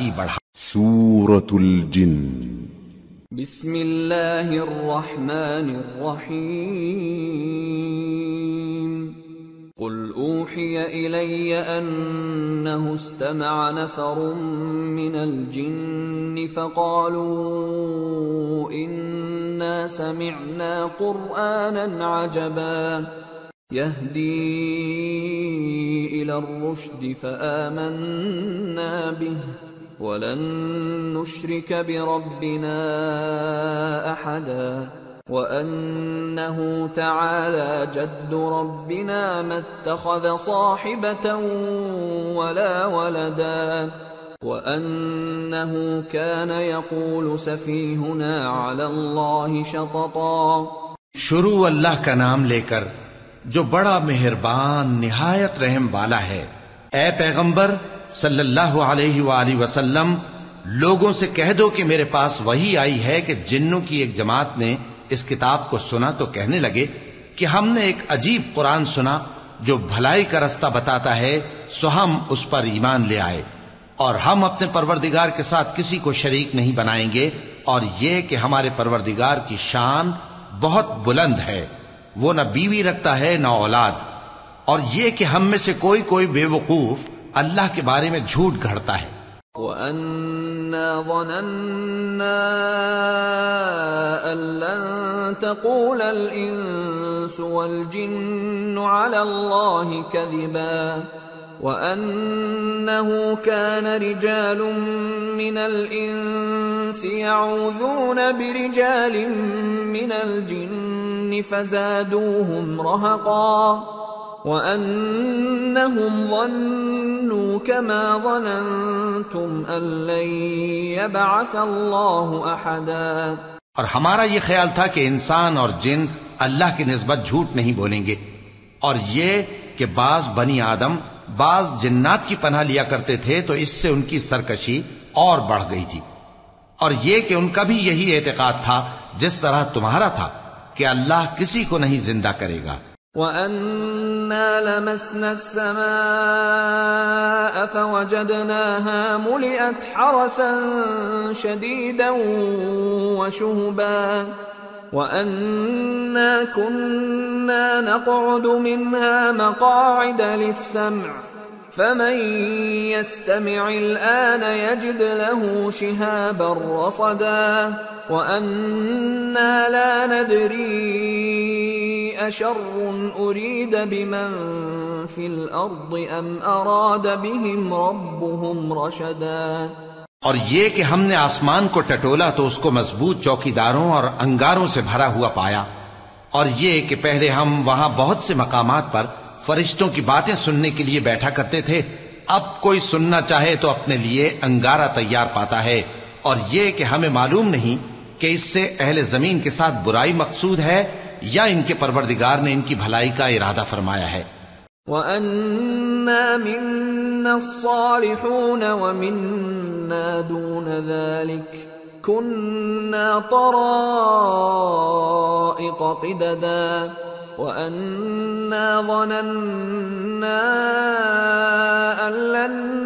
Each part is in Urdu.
ہی بڑھا۔ سورة الجن۔ بسم الله الرحمن الرحيم قل اوحي الي انه استمع نفر من الجن فقالوا انا سمعنا قرانا عجبا۔ يهدي الى الرشد فامنا به ولن نشرك بربنا احدا وانه تعالى جد ربنا ما اتخذ صاحبه ولا ولدا وانه كان يقول سفيهنا على الله شططا شروع اللہ کا نام لے کر جو بڑا مہربان، نہایت رحم والا ہے۔ اے پیغمبر صلی اللہ علیہ وآلہ وسلم، لوگوں سے کہہ دو کہ میرے پاس وہی آئی ہے کہ جنوں کی ایک جماعت نے اس کتاب کو سنا تو کہنے لگے کہ ہم نے ایک عجیب قرآن سنا جو بھلائی کا رستہ بتاتا ہے، سو ہم اس پر ایمان لے آئے۔ اور ہم اپنے پروردگار کے ساتھ کسی کو شریک نہیں بنائیں گے، اور یہ کہ ہمارے پروردگار کی شان بہت بلند ہے۔ وہ نہ بیوی رکھتا ہے، نہ اولاد۔ اور یہ کہ ہم میں سے کوئی کوئی بے وقوف اللہ کے بارے میں جھوٹ گھڑتا ہے۔ وَأَنَّا ظَنَنَّا أَن لَّن تَقُولَ الْإِنسُ وَالْجِنُّ عَلَى اللَّهِ كَذِبًا وَأَنَّهُ كَانَ رِجَالٌ مِّنَ الْإِنسِ يَعُوذُونَ بِرِجَالٍ مِّنَ الْجِنِّ فَزَادُوهُمْ رَهَقًا وَأَنَّهُمْ ظَنُّوا كَمَا ظَنَنتُمْ أَن لَّن يَبْعَثَ اللَّهُ أَحَدًا اور ہمارا یہ خیال تھا کہ انسان اور جن اللہ کی نسبت جھوٹ نہیں بولیں گے۔ اور یہ کہ بعض بنی آدم بعض جنات کی پناہ لیا کرتے تھے تو اس سے ان کی سرکشی اور بڑھ گئی تھی۔ اور یہ کہ ان کا بھی یہی اعتقاد تھا جس طرح تمہارا تھا کہ اللہ کسی کو نہیں زندہ کرے گا۔ وَأَنَّا لَمَسْنَا السَّمَاءَ فَوَجَدْنَاهَا مُلِئَتْ حَرَسًا شَدِيدًا وَشُهُبًا وَأَنَّا كُنَّا نَقْعُدُ مِنْهَا مَقَاعِدَ لِلسَّمْعِ فَمَن يَسْتَمِعِ الْآنَ يَجِدْ لَهُ شِهَابًا رَّصَدًا وَأَنَّا لَا نَدْرِي أَشَرٌّ أُرِيدَ بِمَن فِي الْأَرْضِ أَمْ أَرَادَ بِهِمْ رَبُّهُمْ رَشَدًا اور یہ کہ ہم نے آسمان کو ٹٹولا تو اس کو مضبوط چوکیداروں اور انگاروں سے بھرا ہوا پایا۔ اور یہ کہ پہلے ہم وہاں بہت سے مقامات پر فرشتوں کی باتیں سننے کے لیے بیٹھا کرتے تھے، اب کوئی سننا چاہے تو اپنے لیے انگارہ تیار پاتا ہے۔ اور یہ کہ ہمیں معلوم نہیں کہ اس سے اہل زمین کے ساتھ برائی مقصود ہے یا ان کے پروردگار نے ان کی بھلائی کا ارادہ فرمایا ہے۔ وَأَنَّا مِنَّا الصَّالِحُونَ وَمِنَّا دُونَ ذَلِكَ كُنَّا طَرَائِقَ قِدَدًا وَأَنَّا ظَنَنَّا أَن لَّن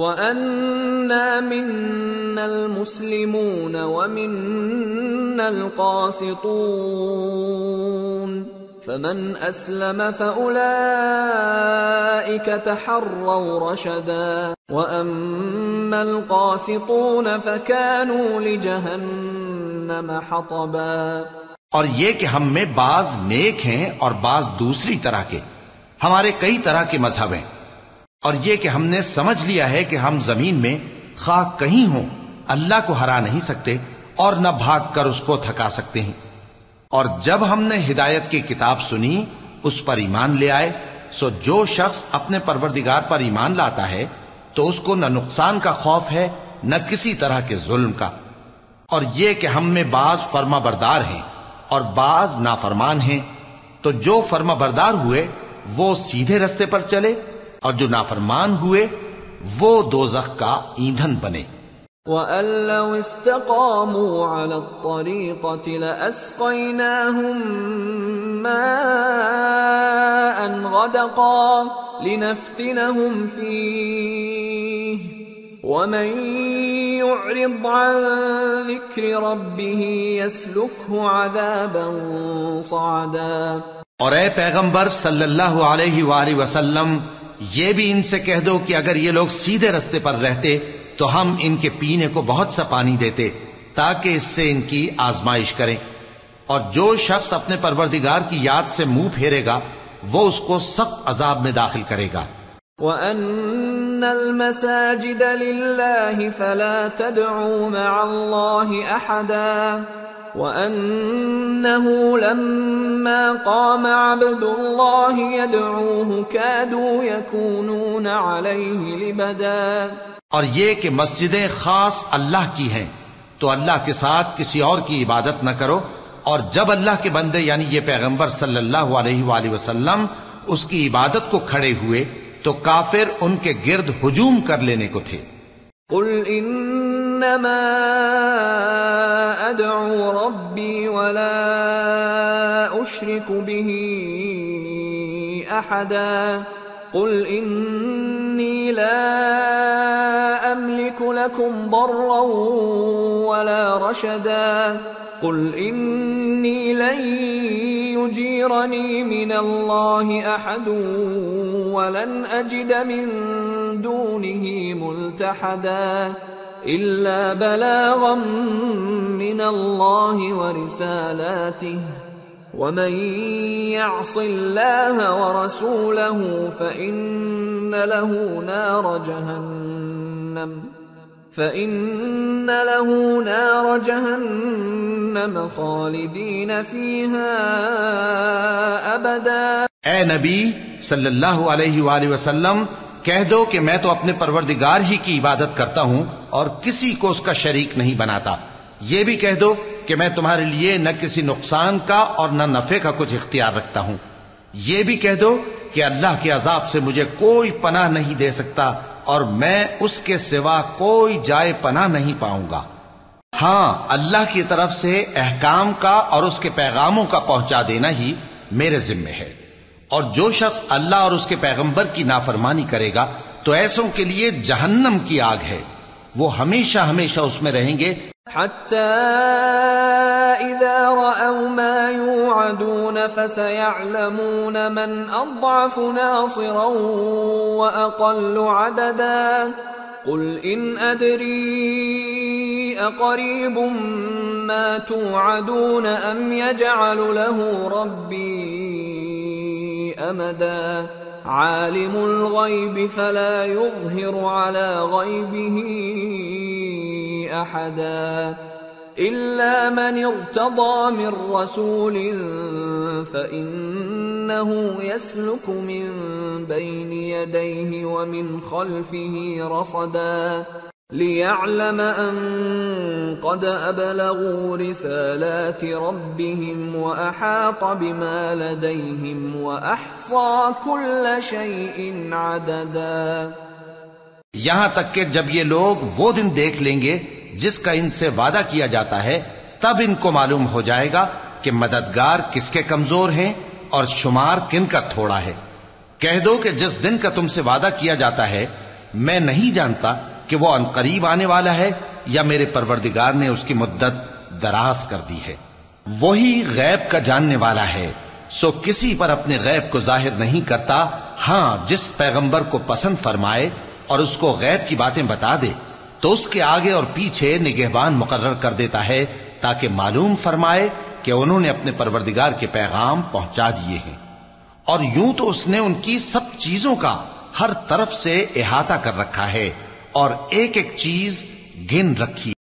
وَأَنَّا مِنَّا الْمُسْلِمُونَ وَمِنَّا الْقَاسِطُونَ فمن اسلم فاولئك تحروا رشدا واما القاسطون فكانوا لجهنم حطبا اور یہ کہ ہم میں بعض نیک ہیں اور بعض دوسری طرح کے، ہمارے کئی طرح کے مذہب ہیں۔ اور یہ کہ ہم نے سمجھ لیا ہے کہ ہم زمین میں خواہ کہیں ہوں، اللہ کو ہرا نہیں سکتے اور نہ بھاگ کر اس کو تھکا سکتے ہیں۔ اور جب ہم نے ہدایت کی کتاب سنی، اس پر ایمان لے آئے، سو جو شخص اپنے پروردگار پر ایمان لاتا ہے، تو اس کو نہ نقصان کا خوف ہے، نہ کسی طرح کے ظلم کا۔ اور یہ کہ ہم میں بعض فرما بردار ہیں اور بعض نافرمان ہیں، تو جو فرما بردار ہوئے، وہ سیدھے رستے پر چلے اور جو نافرمان ہوئے وہ دوزخ کا ایندھن بنے۔ وَأَن لَّوْ اسْتَقَامُوا عَلَى الطَّرِيقَةِ لَأَسْقَيْنَاهُم مَّاءً غَدَقًا لِّنَفْتِنَهُمْ فِيهِ وَمَن يُعْرِضْ عَن ذِكْرِ رَبِّهِ يَسْلُكْهُ عَذَابًا صَعَدًا۔ اور اے پیغمبر صلی اللہ علیہ وآلہ وسلم یہ بھی ان سے کہہ دو کہ اگر یہ لوگ سیدھے رستے پر رہتے تو ہم ان کے پینے کو بہت سا پانی دیتے تاکہ اس سے ان کی آزمائش کریں۔ اور جو شخص اپنے پروردگار کی یاد سے منہ پھیرے گا، وہ اس کو سخت عذاب میں داخل کرے گا۔ وَأَنَّ الْمَسَاجِدَ لِلَّهِ فَلَا تَدْعُوا مَعَ اللَّهِ أَحَدًا۔ وَأَنَّهُ لَمَّا قَامَ عَبْدُ اللَّهِ يَدْعُوهُ كَادُوا يَكُونُونَ عَلَيْهِ لِبَدًا۔ اور یہ کہ مسجدیں خاص اللہ کی ہیں تو اللہ کے ساتھ کسی اور کی عبادت نہ کرو۔ اور جب اللہ کے بندے یعنی یہ پیغمبر صلی اللہ علیہ وآلہ وسلم اس کی عبادت کو کھڑے ہوئے تو کافر ان کے گرد ہجوم کر لینے کو تھے۔ قل انما ادعو ربی ولا اشرک به احدا قل انی لا املك لكم ضرا ولا رشدا. قل انی لن يجيرني من الله احد ولن اجد من دونه ملتحدا. الا بلاغا من الله ورسالاته ومن يعص الله ورسوله فان له نار جهنم فَإِنَّ لَهُ نَارَ جَهَنَّمَ خَالِدِينَ فِيهَا أَبَدًا اے نبی صلی اللہ علیہ وآلہ وسلم، کہہ دو کہ میں تو اپنے پروردگار ہی کی عبادت کرتا ہوں اور کسی کو اس کا شریک نہیں بناتا۔ یہ بھی کہہ دو کہ میں تمہارے لیے نہ کسی نقصان کا اور نہ نفع کا کچھ اختیار رکھتا ہوں۔ یہ بھی کہہ دو کہ اللہ کے عذاب سے مجھے کوئی پناہ نہیں دے سکتا اور میں اس کے سوا کوئی جائے پناہ نہیں پاؤں گا۔ ہاں اللہ کی طرف سے احکام کا اور اس کے پیغاموں کا پہنچا دینا ہی میرے ذمے ہے۔ اور جو شخص اللہ اور اس کے پیغمبر کی نافرمانی کرے گا تو ایسوں کے لیے جہنم کی آگ ہے۔ وہ ہمیشہ ہمیشہ اس میں رہیں گے۔ يوعدون فسيعلمون من اضعف ناصرا واقل عددا قل ان ادري اقريب ما توعدون ام يجعل له ربي امدا عالم الغیب فلا يظهر على غیبه احدا الا من ارتضى من رسول فانه يسلك من بين يديه ومن خلفه رصدا ليعلم ان قد ابلغوا رسالات ربهم واحاط بما لديهم واحصى كل شيء عددا۔ یہاں تک کہ جب یہ لوگ وہ دن دیکھ لیں گے جس کا ان سے وعدہ کیا جاتا ہے، تب ان کو معلوم ہو جائے گا کہ مددگار کس کے کمزور ہیں اور شمار کن کا تھوڑا ہے۔ کہہ دو کہ جس دن کا تم سے وعدہ کیا جاتا ہے، میں نہیں جانتا کہ وہ ان قریب آنے والا ہے یا میرے پروردگار نے اس کی مدت دراز کر دی ہے۔ وہی غیب کا جاننے والا ہے۔ سو کسی پر اپنے غیب کو ظاہر نہیں کرتا۔ ہاں جس پیغمبر کو پسند فرمائے اور اس کو غیب کی باتیں بتا دے، تو اس کے آگے اور پیچھے نگہبان مقرر کر دیتا ہے تاکہ معلوم فرمائے کہ انہوں نے اپنے پروردگار کے پیغام پہنچا دیے ہیں۔ اور یوں تو اس نے ان کی سب چیزوں کا ہر طرف سے احاطہ کر رکھا ہے۔ اور ایک ایک چیز گن رکھی۔